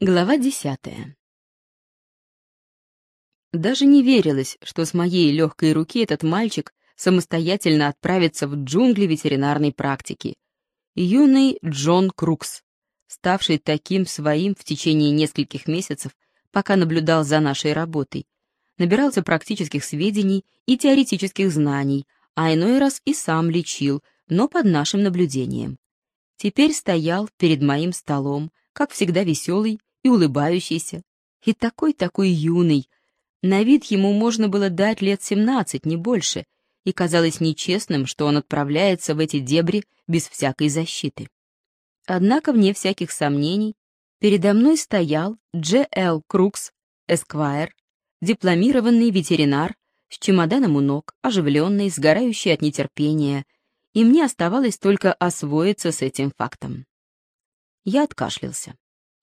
Глава десятая. Даже не верилось, что с моей легкой руки этот мальчик самостоятельно отправится в джунгли ветеринарной практики. Юный Джон Крукс, ставший таким своим в течение нескольких месяцев, пока наблюдал за нашей работой, набирался практических сведений и теоретических знаний, а иной раз и сам лечил, но под нашим наблюдением. Теперь стоял перед моим столом, как всегда веселый и улыбающийся, и такой-такой юный. На вид ему можно было дать лет семнадцать, не больше, и казалось нечестным, что он отправляется в эти дебри без всякой защиты. Однако, вне всяких сомнений, передо мной стоял Дж. Л. Крукс, эсквайр, дипломированный ветеринар, с чемоданом у ног, оживленный, сгорающий от нетерпения, и мне оставалось только освоиться с этим фактом. Я откашлялся.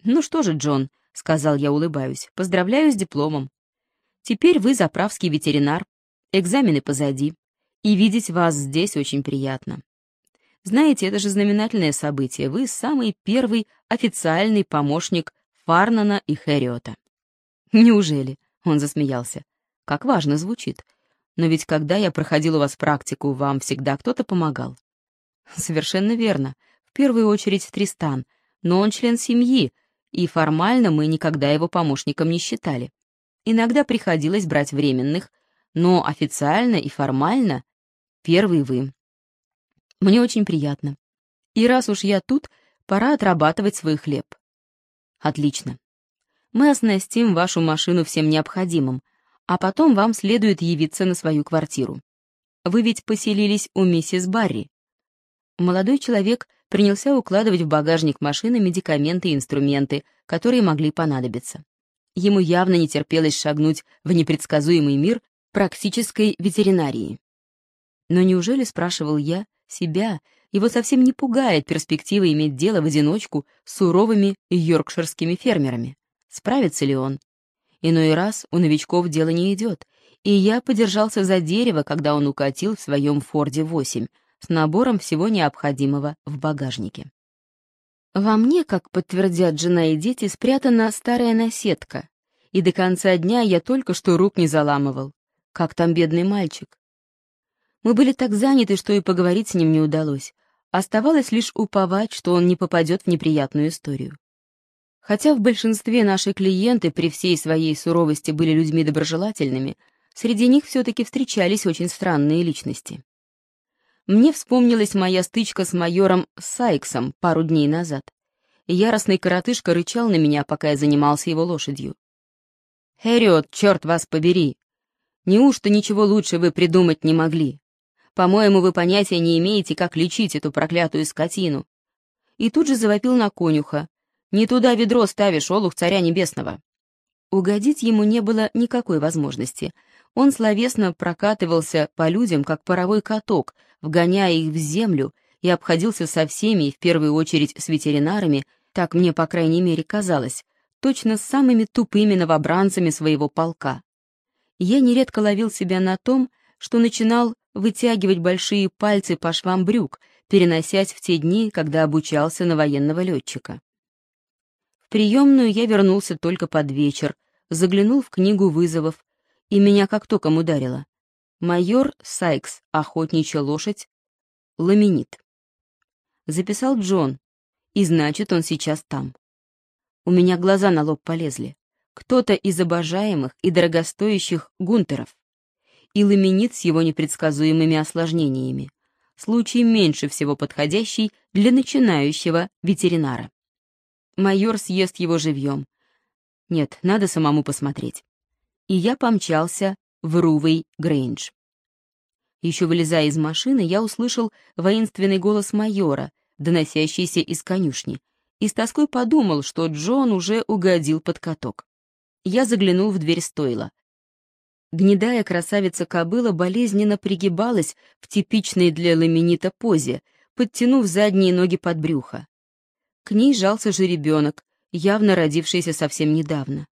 «Ну что же, Джон», — сказал я, улыбаюсь, — «поздравляю с дипломом. Теперь вы заправский ветеринар, экзамены позади, и видеть вас здесь очень приятно. Знаете, это же знаменательное событие. Вы самый первый официальный помощник Фарнана и Хэриота». «Неужели?» — он засмеялся. «Как важно звучит. Но ведь когда я проходил у вас практику, вам всегда кто-то помогал». «Совершенно верно. В первую очередь Тристан — но он член семьи, и формально мы никогда его помощником не считали. Иногда приходилось брать временных, но официально и формально первый вы. Мне очень приятно. И раз уж я тут, пора отрабатывать свой хлеб. Отлично. Мы оснастим вашу машину всем необходимым, а потом вам следует явиться на свою квартиру. Вы ведь поселились у миссис Барри. Молодой человек — принялся укладывать в багажник машины медикаменты и инструменты, которые могли понадобиться. Ему явно не терпелось шагнуть в непредсказуемый мир практической ветеринарии. Но неужели, спрашивал я, себя, его совсем не пугает перспектива иметь дело в одиночку с суровыми йоркширскими фермерами? Справится ли он? Иной раз у новичков дело не идет, и я подержался за дерево, когда он укатил в своем Форде-8, с набором всего необходимого в багажнике. Во мне, как подтвердят жена и дети, спрятана старая наседка, и до конца дня я только что рук не заламывал. Как там бедный мальчик? Мы были так заняты, что и поговорить с ним не удалось. Оставалось лишь уповать, что он не попадет в неприятную историю. Хотя в большинстве наши клиенты при всей своей суровости были людьми доброжелательными, среди них все-таки встречались очень странные личности. Мне вспомнилась моя стычка с майором Сайксом пару дней назад. Яростный коротышка рычал на меня, пока я занимался его лошадью. «Хэриот, черт вас побери! Неужто ничего лучше вы придумать не могли? По-моему, вы понятия не имеете, как лечить эту проклятую скотину». И тут же завопил на конюха. «Не туда ведро ставишь, олух царя небесного!» Угодить ему не было никакой возможности — он словесно прокатывался по людям, как паровой каток, вгоняя их в землю, и обходился со всеми, в первую очередь с ветеринарами, так мне, по крайней мере, казалось, точно с самыми тупыми новобранцами своего полка. Я нередко ловил себя на том, что начинал вытягивать большие пальцы по швам брюк, переносясь в те дни, когда обучался на военного летчика. В приемную я вернулся только под вечер, заглянул в книгу вызовов, и меня как током ударило. Майор Сайкс, охотничья лошадь, ламинит. Записал Джон, и значит, он сейчас там. У меня глаза на лоб полезли. Кто-то из обожаемых и дорогостоящих гунтеров. И ламинит с его непредсказуемыми осложнениями. Случай меньше всего подходящий для начинающего ветеринара. Майор съест его живьем. Нет, надо самому посмотреть и я помчался в Рувей Грейндж. Еще вылезая из машины, я услышал воинственный голос майора, доносящийся из конюшни, и с тоской подумал, что Джон уже угодил под каток. Я заглянул в дверь стойла. Гнедая красавица-кобыла болезненно пригибалась в типичной для ламинита позе, подтянув задние ноги под брюхо. К ней жался жеребенок, явно родившийся совсем недавно.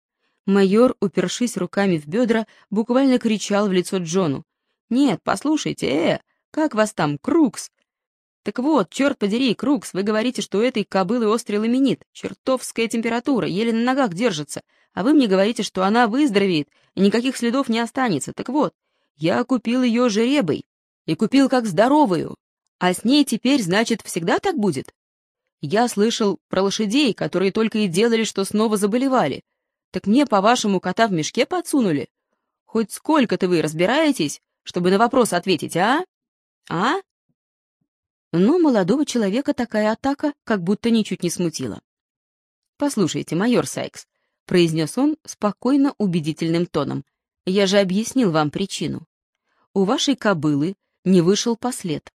Майор, упершись руками в бедра, буквально кричал в лицо Джону. «Нет, послушайте, э, как вас там, Крукс?» Так вот, черт подери, Крукс, вы говорите, что у этой кобылы острый ламинит, чертовская температура, еле на ногах держится, а вы мне говорите, что она выздоровеет, и никаких следов не останется. Так вот, я купил ее жеребой, и купил как здоровую, а с ней теперь, значит, всегда так будет? Я слышал про лошадей, которые только и делали, что снова заболевали. Так мне, по-вашему, кота в мешке подсунули? Хоть сколько-то вы разбираетесь, чтобы на вопрос ответить, а? А? Но молодого человека такая атака как будто ничуть не смутила. «Послушайте, майор Сайкс», — произнес он спокойно убедительным тоном, — «я же объяснил вам причину. У вашей кобылы не вышел послед,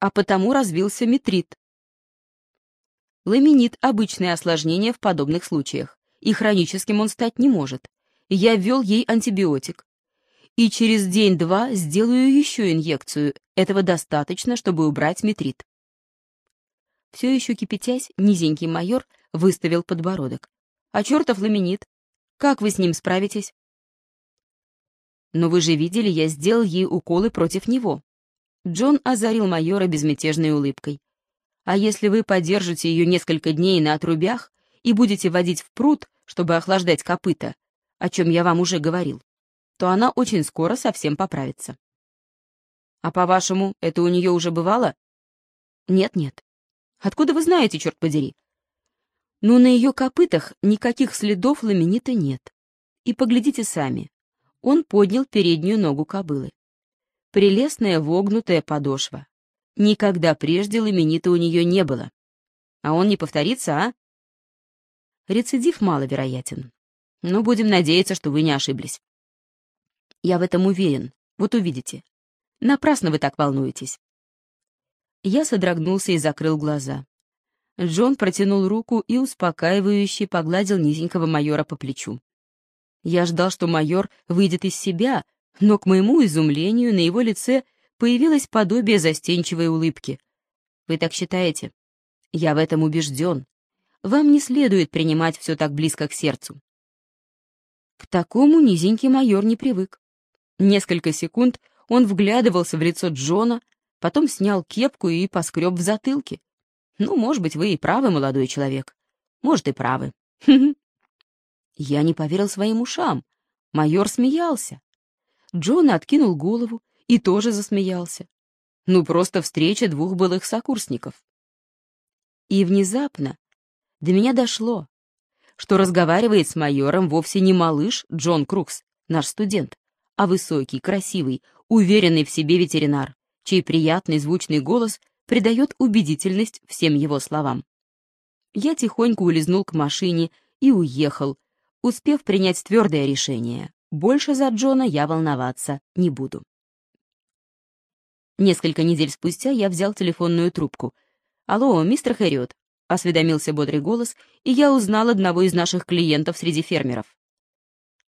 а потому развился метрит. Ламинит — обычное осложнение в подобных случаях, и хроническим он стать не может. Я ввел ей антибиотик. И через день-два сделаю еще инъекцию. Этого достаточно, чтобы убрать метрит. Все еще кипятясь, низенький майор выставил подбородок. А чертов ламинит? Как вы с ним справитесь? Но вы же видели, я сделал ей уколы против него. Джон озарил майора безмятежной улыбкой. «А если вы подержите ее несколько дней на отрубях и будете водить в пруд, чтобы охлаждать копыта, о чем я вам уже говорил, то она очень скоро совсем поправится». «А по-вашему, это у нее уже бывало?» «Нет-нет. Откуда вы знаете, черт подери?» «Ну, на ее копытах никаких следов ламинита нет. И поглядите сами. Он поднял переднюю ногу кобылы прелестная вогнутая подошва. Никогда прежде ламенита у нее не было. А он не повторится, а? Рецидив маловероятен. Но будем надеяться, что вы не ошиблись. Я в этом уверен. Вот увидите. Напрасно вы так волнуетесь. Я содрогнулся и закрыл глаза. Джон протянул руку и успокаивающе погладил низенького майора по плечу. Я ждал, что майор выйдет из себя, но, к моему изумлению, на его лице появилось подобие застенчивой улыбки. «Вы так считаете?» «Я в этом убежден. Вам не следует принимать все так близко к сердцу». К такому низенький майор не привык. Несколько секунд он вглядывался в лицо Джона, потом снял кепку и поскреб в затылке. «Ну, может быть, вы и правы, молодой человек. Может, и правы». Я не поверил своим ушам. Майор смеялся. Джон откинул голову и тоже засмеялся. Ну, просто встреча двух былых сокурсников. И внезапно до меня дошло, что разговаривает с майором вовсе не малыш Джон Крукс, наш студент, а высокий, красивый, уверенный в себе ветеринар, чей приятный звучный голос придает убедительность всем его словам. Я тихонько улизнул к машине и уехал, успев принять твердое решение. Больше за Джона я волноваться не буду. Несколько недель спустя я взял телефонную трубку. «Алло, мистер Хэриот», — осведомился бодрый голос, и я узнал одного из наших клиентов среди фермеров.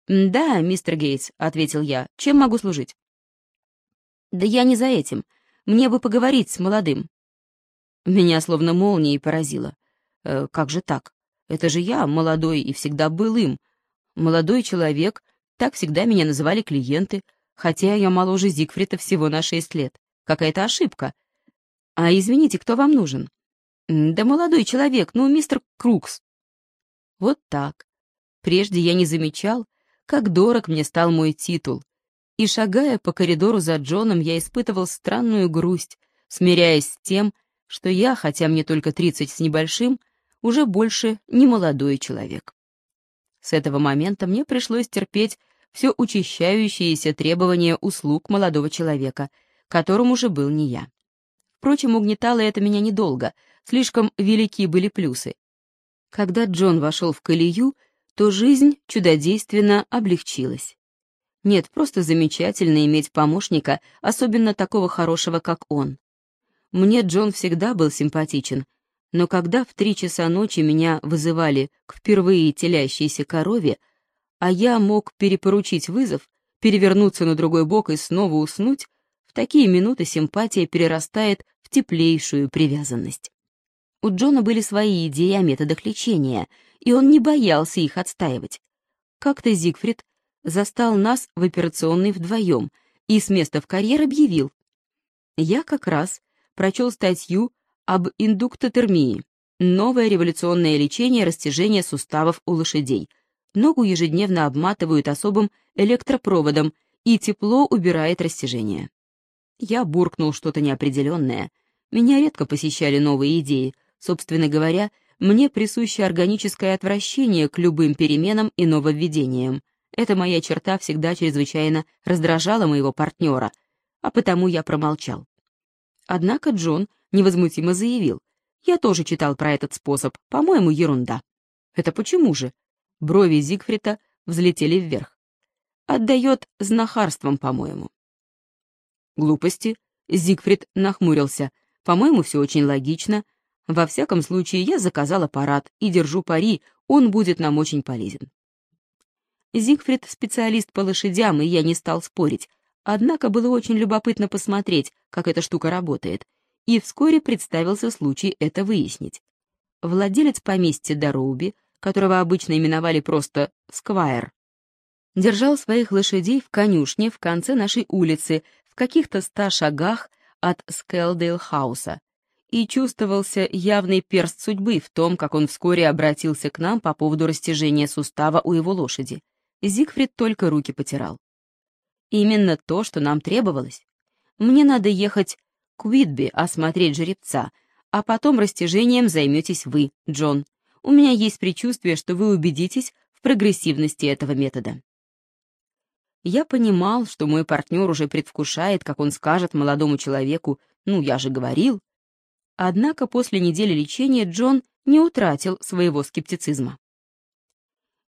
«Да, мистер Гейтс», — ответил я, — «чем могу служить?» «Да я не за этим. Мне бы поговорить с молодым». Меня словно молнией поразило. Э, «Как же так? Это же я, молодой, и всегда был им. Молодой человек, так всегда меня называли клиенты, хотя я моложе Зигфрида всего на шесть лет. Какая-то ошибка. А извините, кто вам нужен? Да молодой человек, ну, мистер Крукс. Вот так. Прежде я не замечал, как дорог мне стал мой титул. И шагая по коридору за Джоном, я испытывал странную грусть, смиряясь с тем, что я, хотя мне только тридцать с небольшим, уже больше не молодой человек. С этого момента мне пришлось терпеть все учащающиеся требования услуг молодого человека, которым же был не я. Впрочем, угнетало это меня недолго, слишком велики были плюсы. Когда Джон вошел в колею, то жизнь чудодейственно облегчилась. Нет, просто замечательно иметь помощника, особенно такого хорошего, как он. Мне Джон всегда был симпатичен, но когда в три часа ночи меня вызывали к впервые телящейся корове, а я мог перепоручить вызов, перевернуться на другой бок и снова уснуть, в такие минуты симпатия перерастает в теплейшую привязанность. У Джона были свои идеи о методах лечения, и он не боялся их отстаивать. Как-то Зигфрид застал нас в операционной вдвоем и с места в карьер объявил. «Я как раз прочел статью об индуктотермии. Новое революционное лечение растяжения суставов у лошадей. Ногу ежедневно обматывают особым электропроводом, и тепло убирает растяжение. Я буркнул что-то неопределенное. Меня редко посещали новые идеи. Собственно говоря, мне присуще органическое отвращение к любым переменам и нововведениям. Эта моя черта всегда чрезвычайно раздражала моего партнера, а потому я промолчал. Однако Джон невозмутимо заявил, «Я тоже читал про этот способ, по-моему, ерунда». «Это почему же?» Брови Зигфрида взлетели вверх. «Отдает знахарством, по-моему». «Глупости?» Зигфрид нахмурился. «По-моему, все очень логично. Во всяком случае, я заказал аппарат и держу пари, он будет нам очень полезен. Зигфрид — специалист по лошадям, и я не стал спорить. Однако было очень любопытно посмотреть, как эта штука работает. И вскоре представился случай это выяснить. Владелец поместья Дороуби, которого обычно именовали просто «Сквайр», держал своих лошадей в конюшне в конце нашей улицы, в каких-то ста шагах от Скелдейл-хауса, и чувствовался явный перст судьбы в том, как он вскоре обратился к нам по поводу растяжения сустава у его лошади. Зигфрид только руки потирал. Именно то, что нам требовалось. Мне надо ехать к Уитби осмотреть жеребца, а потом растяжением займетесь вы, Джеймс. У меня есть предчувствие, что вы убедитесь в прогрессивности этого метода. Я понимал, что мой партнер уже предвкушает, как он скажет молодому человеку «ну, я же говорил», Однако после недели лечения Джон не утратил своего скептицизма.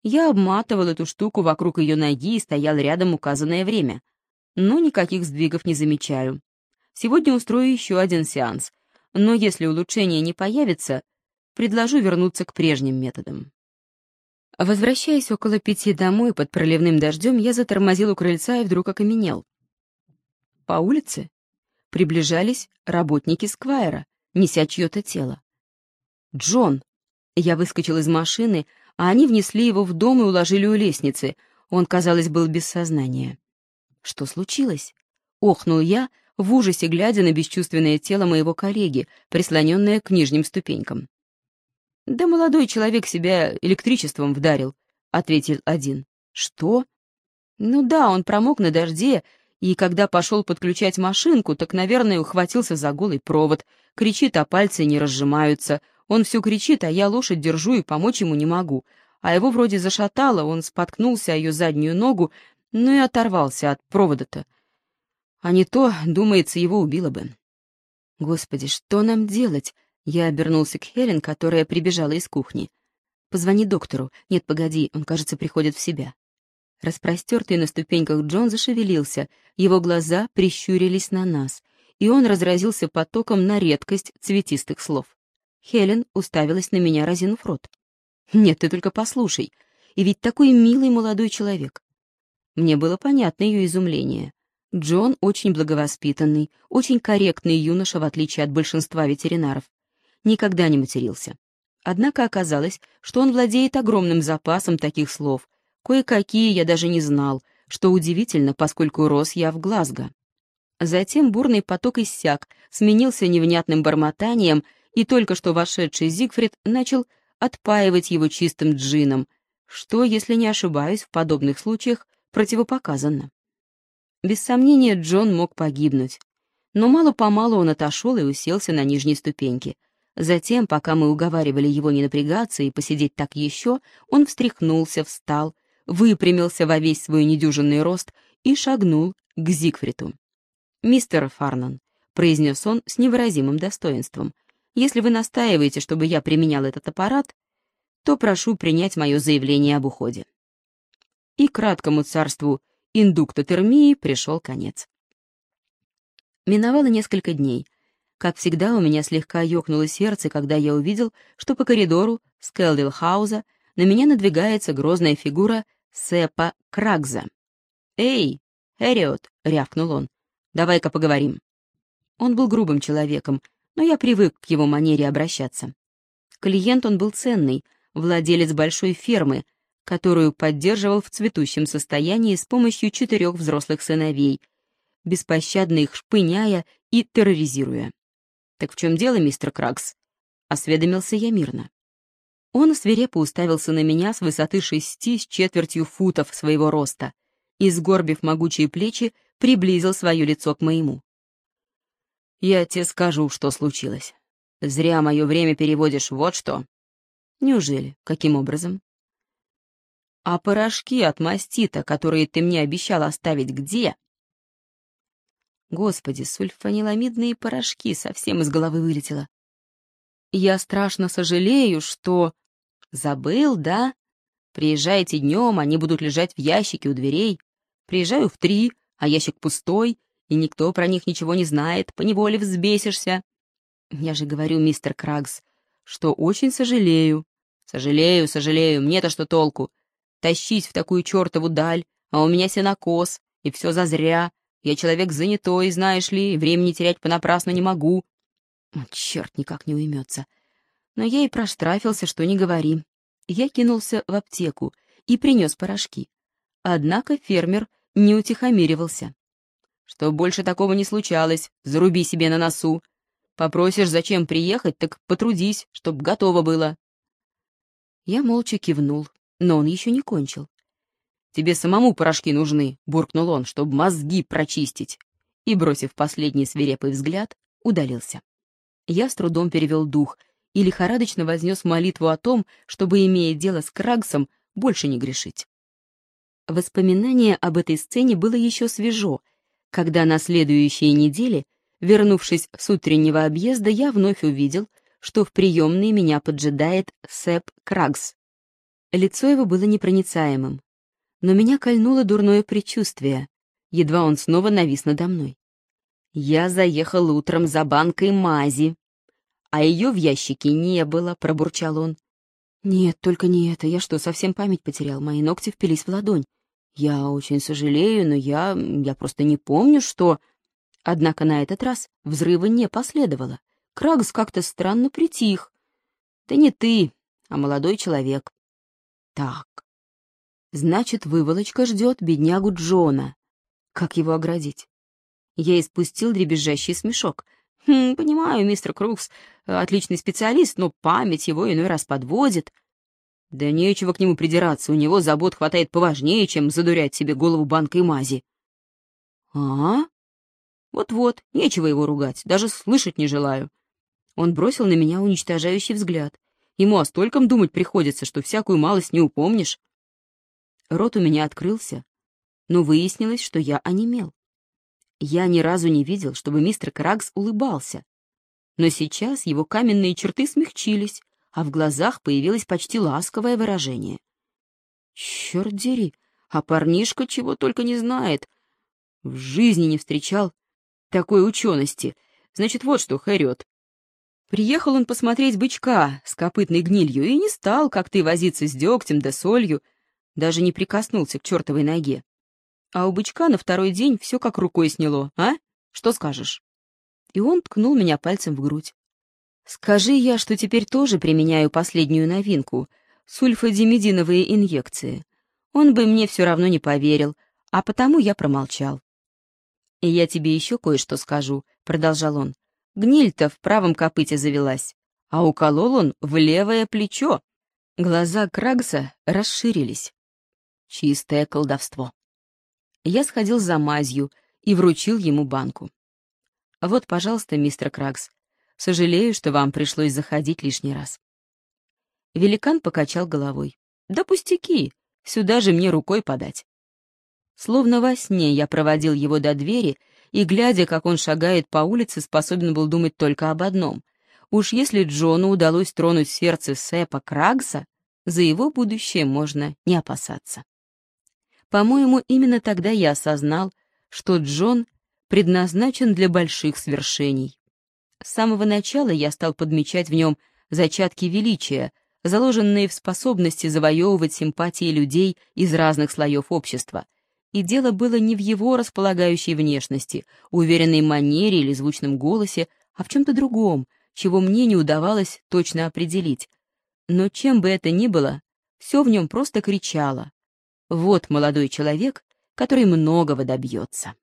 Я обматывал эту штуку вокруг ее ноги и стоял рядом указанное время, но никаких сдвигов не замечаю. Сегодня устрою еще один сеанс, но если улучшение не появится, предложу вернуться к прежним методам. Возвращаясь около пяти домой под проливным дождем, я затормозил у крыльца и вдруг окаменел. По улице приближались работники Сквайра, неся чье-то тело. «Джон!» Я выскочил из машины, а они внесли его в дом и уложили у лестницы. Он, казалось, был без сознания. «Что случилось?» — охнул я, в ужасе глядя на бесчувственное тело моего коллеги, прислоненное к нижним ступенькам. «Да молодой человек себя электричеством вдарил», — ответил один. «Что?» «Ну да, он промок на дожде и когда пошел подключать машинку, так, наверное, ухватился за голый провод. Кричит, а пальцы не разжимаются. Он все кричит, а я лошадь держу и помочь ему не могу. А его вроде зашатало, он споткнулся о ее заднюю ногу, ну и оторвался от провода-то. А не то, думается, его убило бы. Господи, что нам делать? Я обернулся к Хелен, которая прибежала из кухни. Позвони доктору. Нет, погоди, он, кажется, приходит в себя. Распростертый на ступеньках Джон зашевелился, его глаза прищурились на нас, и он разразился потоком на редкость цветистых слов. Хелен уставилась на меня, разинув рот. «Нет, ты только послушай. И ведь такой милый молодой человек». Мне было понятно ее изумление. Джон очень благовоспитанный, очень корректный юноша, в отличие от большинства ветеринаров. Никогда не матерился. Однако оказалось, что он владеет огромным запасом таких слов, Кое-какие я даже не знал, что удивительно, поскольку рос я в Глазго. Затем бурный поток иссяк, сменился невнятным бормотанием, и только что вошедший Зигфрид начал отпаивать его чистым джином, что, если не ошибаюсь, в подобных случаях противопоказано. Без сомнения, Джон мог погибнуть. Но мало-помалу он отошел и уселся на нижней ступеньке. Затем, пока мы уговаривали его не напрягаться и посидеть так еще, он встряхнулся, встал выпрямился во весь свой недюжинный рост и шагнул к Зигфриду. «Мистер Фарнан», — произнес он с невыразимым достоинством, «если вы настаиваете, чтобы я применял этот аппарат, то прошу принять мое заявление об уходе». И краткому царству индуктотермии пришел конец. Миновало несколько дней. Как всегда, у меня слегка ёкнуло сердце, когда я увидел, что по коридору Скелдилхауза на меня надвигается грозная фигура Сепа Крагза. «Эй, Эриот!» — рявкнул он. «Давай-ка поговорим». Он был грубым человеком, но я привык к его манере обращаться. Клиент он был ценный, владелец большой фермы, которую поддерживал в цветущем состоянии с помощью четырех взрослых сыновей, беспощадно их шпыняя и терроризируя. «Так в чем дело, мистер Кракс?» — осведомился я мирно. Он свирепо уставился на меня с высоты шести с четвертью футов своего роста и, сгорбив могучие плечи, приблизил свое лицо к моему. «Я тебе скажу, что случилось. Зря мое время переводишь вот что». «Неужели? Каким образом?» «А порошки от мастита, которые ты мне обещал оставить, где?» Господи, сульфаниламидные порошки совсем из головы вылетело. Я страшно сожалею, что... Забыл, да? Приезжайте днем, они будут лежать в ящике у дверей. Приезжаю в три, а ящик пустой, и никто про них ничего не знает, поневоле взбесишься. Я же говорю, мистер Крагс, что очень сожалею. Сожалею, сожалею, мне-то что толку? Тащись в такую чертову даль, а у меня сенокос, и все зазря. Я человек занятой, знаешь ли, времени терять понапрасну не могу. Черт никак не уймется. Но я и проштрафился, что не говори. Я кинулся в аптеку и принес порошки. Однако фермер не утихомиривался. Что больше такого не случалось, заруби себе на носу. Попросишь, зачем приехать, так потрудись, чтоб готово было. Я молча кивнул, но он еще не кончил. «Тебе самому порошки нужны», — буркнул он, чтобы мозги прочистить. И, бросив последний свирепый взгляд, удалился. Я с трудом перевел дух и лихорадочно вознес молитву о том, чтобы, имея дело с Крагсом, больше не грешить. Воспоминание об этой сцене было еще свежо, когда на следующей неделе, вернувшись с утреннего объезда, я вновь увидел, что в приемной меня поджидает Сэп Крагс. Лицо его было непроницаемым, но меня кольнуло дурное предчувствие. Едва он снова навис надо мной. Я заехал утром за банкой мази, а ее в ящике не было, пробурчал он. Нет, только не это. Я что, совсем память потерял? Мои ногти впились в ладонь. Я очень сожалею, но я... я просто не помню, что... Однако на этот раз взрыва не последовало. Крагс как-то странно притих. Да не ты, а молодой человек. Так, Значит, выволочка ждет беднягу Джона. Как его оградить? Я испустил дребезжащий смешок. «Хм, понимаю, мистер Крукс, отличный специалист, но память его иной раз подводит. Да нечего к нему придираться, у него забот хватает поважнее, чем задурять себе голову банкой мази. А? Вот-вот, нечего его ругать, даже слышать не желаю. Он бросил на меня уничтожающий взгляд. Ему о стольком думать приходится, что всякую малость не упомнишь. Рот у меня открылся, но выяснилось, что я онемел. Я ни разу не видел, чтобы мистер Крагс улыбался. Но сейчас его каменные черты смягчились, а в глазах появилось почти ласковое выражение. Черт дери, а парнишка чего только не знает. В жизни не встречал такой учености. Значит, вот что, Хэриот. Приехал он посмотреть бычка с копытной гнилью и не стал, как ты, возиться с дегтем да солью, даже не прикоснулся к чертовой ноге. А у бычка на второй день все как рукой сняло, а? Что скажешь? И он ткнул меня пальцем в грудь. Скажи я, что теперь тоже применяю последнюю новинку — сульфадимидиновые инъекции. Он бы мне все равно не поверил, а потому я промолчал. «И я тебе еще кое-что скажу», — продолжал он. «Гниль-то в правом копыте завелась, а уколол он в левое плечо». Глаза Крагса расширились. Чистое колдовство. Я сходил за мазью и вручил ему банку. Вот, пожалуйста, мистер Кракс. Сожалею, что вам пришлось заходить лишний раз. Великан покачал головой. Да пустяки, сюда же мне рукой подать. Словно во сне я проводил его до двери и, глядя, как он шагает по улице, способен был думать только об одном. Уж если Джону удалось тронуть сердце Сэпа Крагса, за его будущее можно не опасаться. По-моему, именно тогда я осознал, что Джон предназначен для больших свершений. С самого начала я стал подмечать в нем зачатки величия, заложенные в способности завоевывать симпатии людей из разных слоев общества. И дело было не в его располагающей внешности, уверенной манере или звучном голосе, а в чем-то другом, чего мне не удавалось точно определить. Но чем бы это ни было, все в нем просто кричало вот молодой человек, который многого добьется.